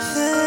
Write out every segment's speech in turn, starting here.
Hey.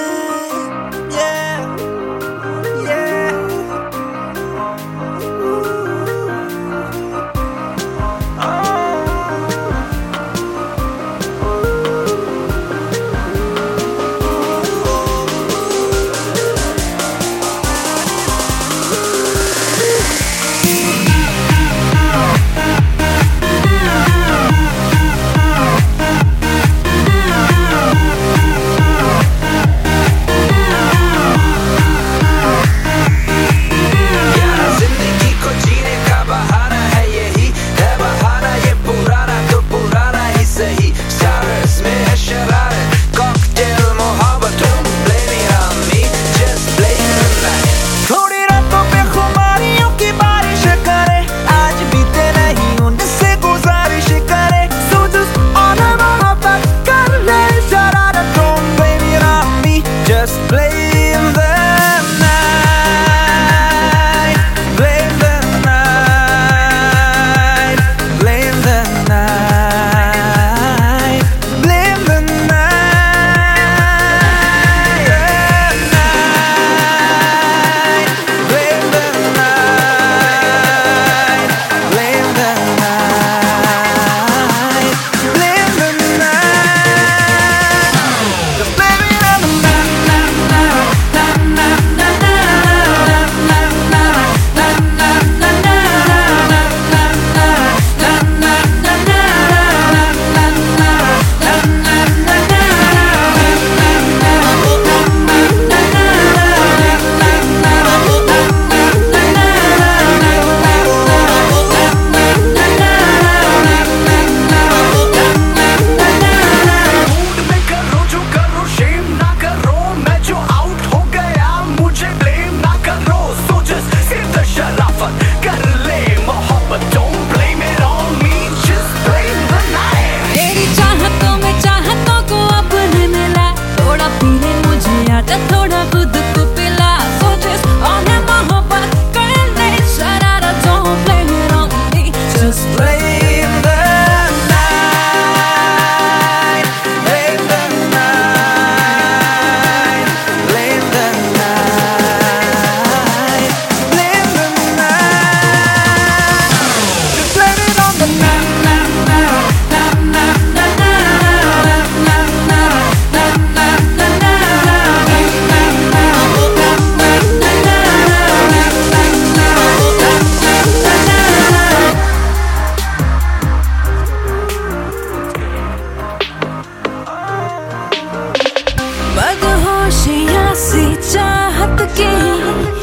at the game.